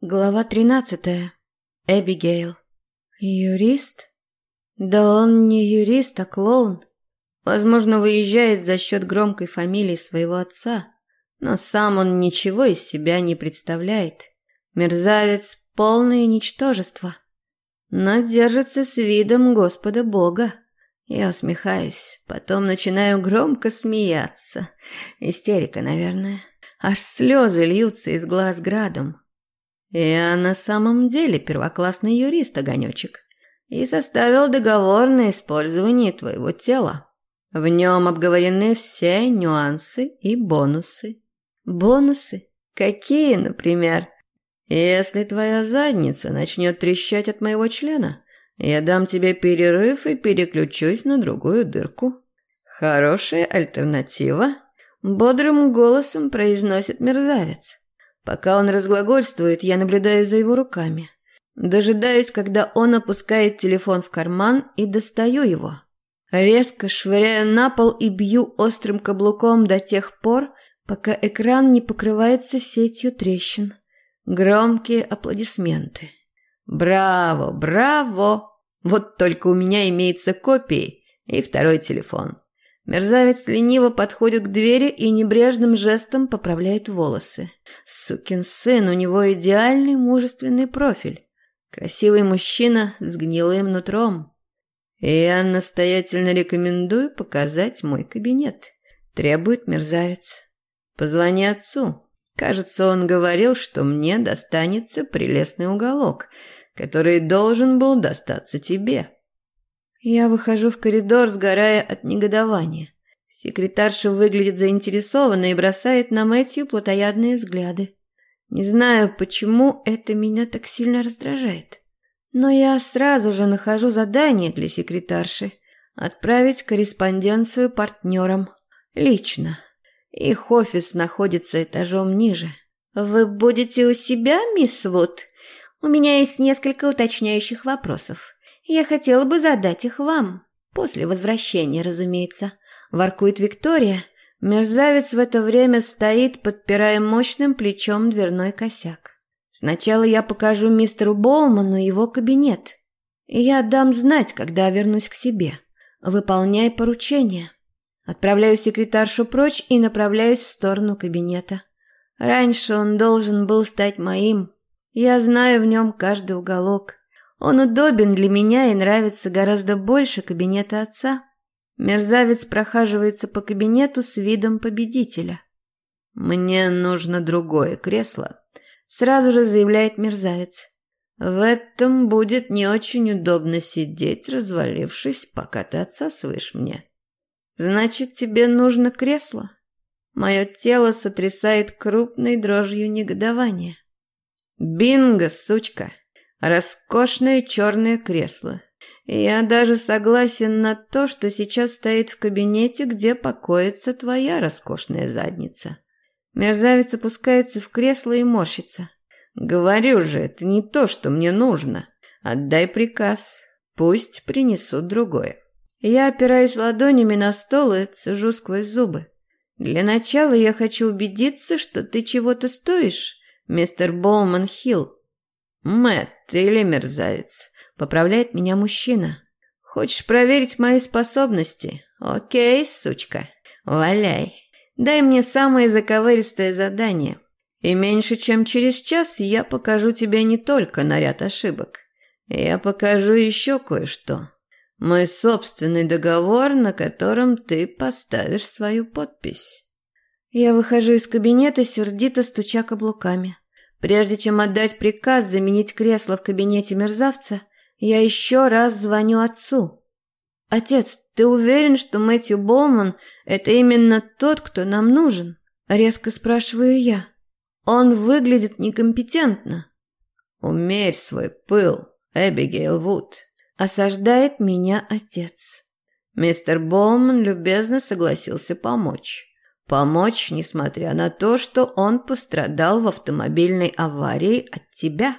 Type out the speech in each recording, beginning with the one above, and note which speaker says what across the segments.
Speaker 1: Глава тринадцатая. Эбигейл. Юрист? Да он не юрист, а клоун. Возможно, выезжает за счет громкой фамилии своего отца, но сам он ничего из себя не представляет. Мерзавец – полное ничтожество. Но держится с видом Господа Бога. Я усмехаюсь, потом начинаю громко смеяться. Истерика, наверное. Аж слезы льются из глаз градом. Я на самом деле первоклассный юрист, Огонечек, и составил договор на использование твоего тела. В нем обговорены все нюансы и бонусы. Бонусы? Какие, например? Если твоя задница начнет трещать от моего члена, я дам тебе перерыв и переключусь на другую дырку. Хорошая альтернатива, бодрым голосом произносит мерзавец. Пока он разглагольствует, я наблюдаю за его руками. Дожидаюсь, когда он опускает телефон в карман и достаю его. Резко швыряю на пол и бью острым каблуком до тех пор, пока экран не покрывается сетью трещин. Громкие аплодисменты. «Браво, браво! Вот только у меня имеется копии и второй телефон». Мерзавец лениво подходит к двери и небрежным жестом поправляет волосы. Сукин сын, у него идеальный мужественный профиль. Красивый мужчина с гнилым нутром. Я настоятельно рекомендую показать мой кабинет. Требует мерзавец. Позвони отцу. Кажется, он говорил, что мне достанется прелестный уголок, который должен был достаться тебе. Я выхожу в коридор, сгорая от негодования. Секретарша выглядит заинтересованно и бросает на Мэтью плотоядные взгляды. Не знаю, почему это меня так сильно раздражает. Но я сразу же нахожу задание для секретарши – отправить корреспонденцию партнерам. Лично. Их офис находится этажом ниже. «Вы будете у себя, мисс Вуд? У меня есть несколько уточняющих вопросов. Я хотела бы задать их вам. После возвращения, разумеется. Воркует Виктория. Мерзавец в это время стоит, подпирая мощным плечом дверной косяк. Сначала я покажу мистеру Боуману его кабинет. И я дам знать, когда вернусь к себе. Выполняй поручение. Отправляю секретаршу прочь и направляюсь в сторону кабинета. Раньше он должен был стать моим. Я знаю в нем каждый уголок. Он удобен для меня и нравится гораздо больше кабинета отца. Мерзавец прохаживается по кабинету с видом победителя. «Мне нужно другое кресло», – сразу же заявляет мерзавец. «В этом будет не очень удобно сидеть, развалившись, пока ты отсасываешь мне». «Значит, тебе нужно кресло?» Мое тело сотрясает крупной дрожью негодования. «Бинго, сучка!» Роскошное черное кресло. Я даже согласен на то, что сейчас стоит в кабинете, где покоится твоя роскошная задница. Мерзавец опускается в кресло и морщится. Говорю же, это не то, что мне нужно. Отдай приказ. Пусть принесут другое. Я опираюсь ладонями на стол и цежу сквозь зубы. Для начала я хочу убедиться, что ты чего-то стоишь, мистер Боуман Хилл. «Мэтт или мерзавец?» – поправляет меня мужчина. «Хочешь проверить мои способности? Окей, сучка, валяй. Дай мне самое заковыристое задание. И меньше чем через час я покажу тебе не только наряд ошибок. Я покажу еще кое-что. Мой собственный договор, на котором ты поставишь свою подпись». Я выхожу из кабинета, сердито стуча каблуками. Прежде чем отдать приказ заменить кресло в кабинете мерзавца, я еще раз звоню отцу. «Отец, ты уверен, что Мэтью Боуман – это именно тот, кто нам нужен?» – резко спрашиваю я. «Он выглядит некомпетентно». «Умерь свой пыл, Эбигейл Вуд», – осаждает меня отец. Мистер Боуман любезно согласился помочь. Помочь, несмотря на то, что он пострадал в автомобильной аварии от тебя.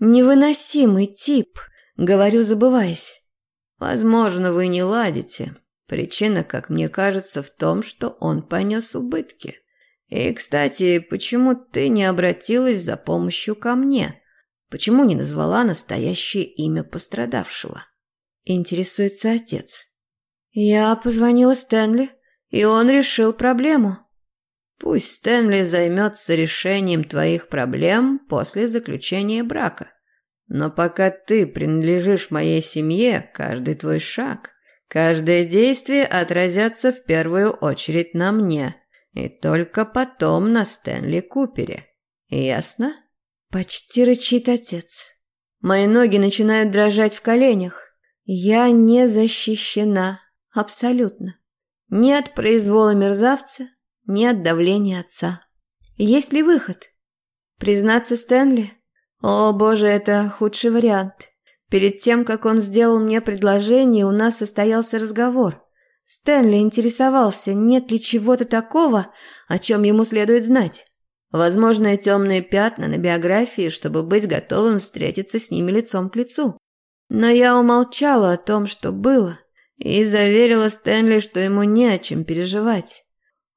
Speaker 1: Невыносимый тип, говорю, забываясь. Возможно, вы не ладите. Причина, как мне кажется, в том, что он понес убытки. И, кстати, почему ты не обратилась за помощью ко мне? Почему не назвала настоящее имя пострадавшего? Интересуется отец. Я позвонила Стэнли, и он решил проблему. Пусть Стэнли займется решением твоих проблем после заключения брака. Но пока ты принадлежишь моей семье, каждый твой шаг, каждое действие отразятся в первую очередь на мне – и только потом на Стэнли Купере. Ясно? Почти рычит отец. Мои ноги начинают дрожать в коленях. Я не защищена. Абсолютно. Ни от произвола мерзавца, ни от давления отца. Есть ли выход? Признаться Стэнли? О, боже, это худший вариант. Перед тем, как он сделал мне предложение, у нас состоялся разговор. Стэнли интересовался, нет ли чего-то такого, о чем ему следует знать. Возможные темные пятна на биографии, чтобы быть готовым встретиться с ними лицом к лицу. Но я умолчала о том, что было, и заверила Стэнли, что ему не о чем переживать.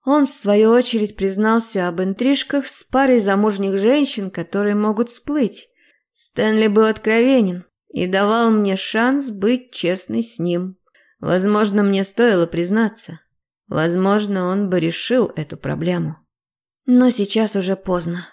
Speaker 1: Он, в свою очередь, признался об интрижках с парой замужних женщин, которые могут всплыть. Стэнли был откровенен и давал мне шанс быть честной с ним. Возможно, мне стоило признаться. Возможно, он бы решил эту проблему. Но сейчас уже поздно.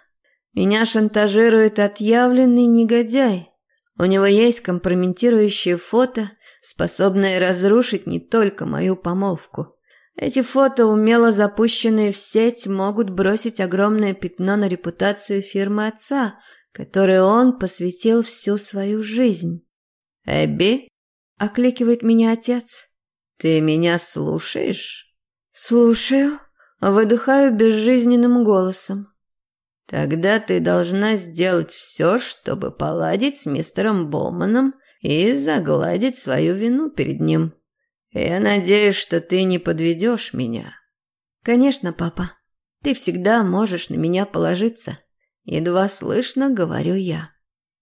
Speaker 1: Меня шантажирует отъявленный негодяй. У него есть компрометирующее фото, способное разрушить не только мою помолвку. Эти фото, умело запущенные в сеть, могут бросить огромное пятно на репутацию фирмы отца, которой он посвятил всю свою жизнь. «Эбби?» окликивает меня отец. Ты меня слушаешь? Слушаю, выдыхаю безжизненным голосом. Тогда ты должна сделать все, чтобы поладить с мистером Болманом и загладить свою вину перед ним. Я надеюсь, что ты не подведешь меня. Конечно, папа. Ты всегда можешь на меня положиться. Едва слышно говорю я.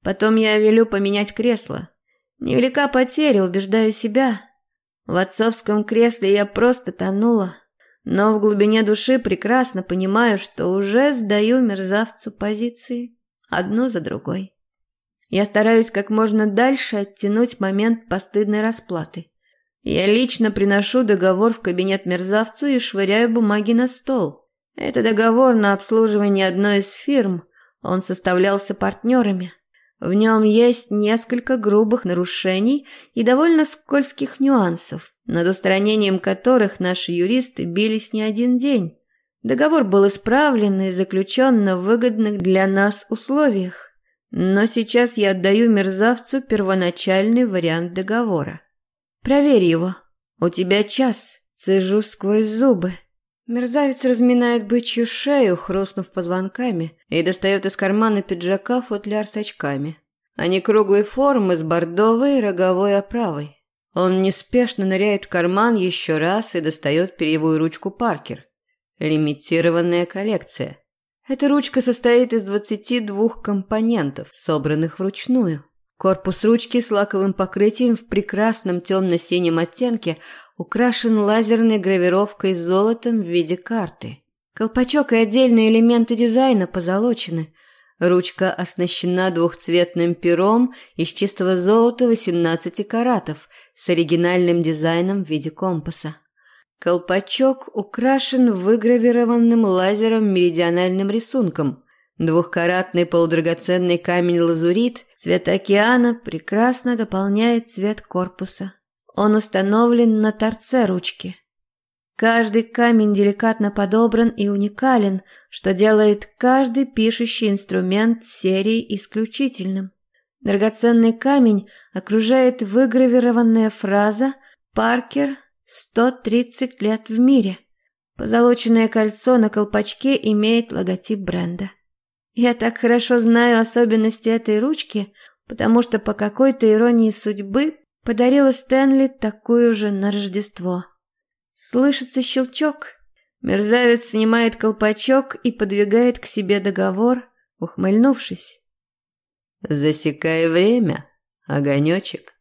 Speaker 1: Потом я велю поменять кресло. Невелика потеря, убеждаю себя. В отцовском кресле я просто тонула, но в глубине души прекрасно понимаю, что уже сдаю мерзавцу позиции, одну за другой. Я стараюсь как можно дальше оттянуть момент постыдной расплаты. Я лично приношу договор в кабинет мерзавцу и швыряю бумаги на стол. Это договор на обслуживание одной из фирм. Он составлялся партнерами. В нем есть несколько грубых нарушений и довольно скользких нюансов, над устранением которых наши юристы бились не один день. Договор был исправлен и заключен на выгодных для нас условиях. Но сейчас я отдаю мерзавцу первоначальный вариант договора. Проверь его. У тебя час. Цежу сквозь зубы. Мерзавец разминает бычью шею, хрустнув позвонками, и достает из кармана пиджака футляр с очками. Они круглой формы с бордовой роговой оправой. Он неспешно ныряет в карман еще раз и достает перьевую ручку Паркер. Лимитированная коллекция. Эта ручка состоит из 22 компонентов, собранных вручную. Корпус ручки с лаковым покрытием в прекрасном темно-синем оттенке украшен лазерной гравировкой с золотом в виде карты. Колпачок и отдельные элементы дизайна позолочены. Ручка оснащена двухцветным пером из чистого золота 18 каратов с оригинальным дизайном в виде компаса. Колпачок украшен выгравированным лазером меридиональным рисунком. Двухкаратный полудрагоценный камень лазурит цвета океана прекрасно дополняет цвет корпуса. Он установлен на торце ручки. Каждый камень деликатно подобран и уникален, что делает каждый пишущий инструмент серии исключительным. Драгоценный камень окружает выгравированная фраза «Паркер 130 лет в мире». Позолоченное кольцо на колпачке имеет логотип бренда. Я так хорошо знаю особенности этой ручки, потому что по какой-то иронии судьбы Подарила Стэнли такую же на Рождество. Слышится щелчок. Мерзавец снимает колпачок и подвигает к себе договор, ухмыльнувшись. «Засекай время, огонечек».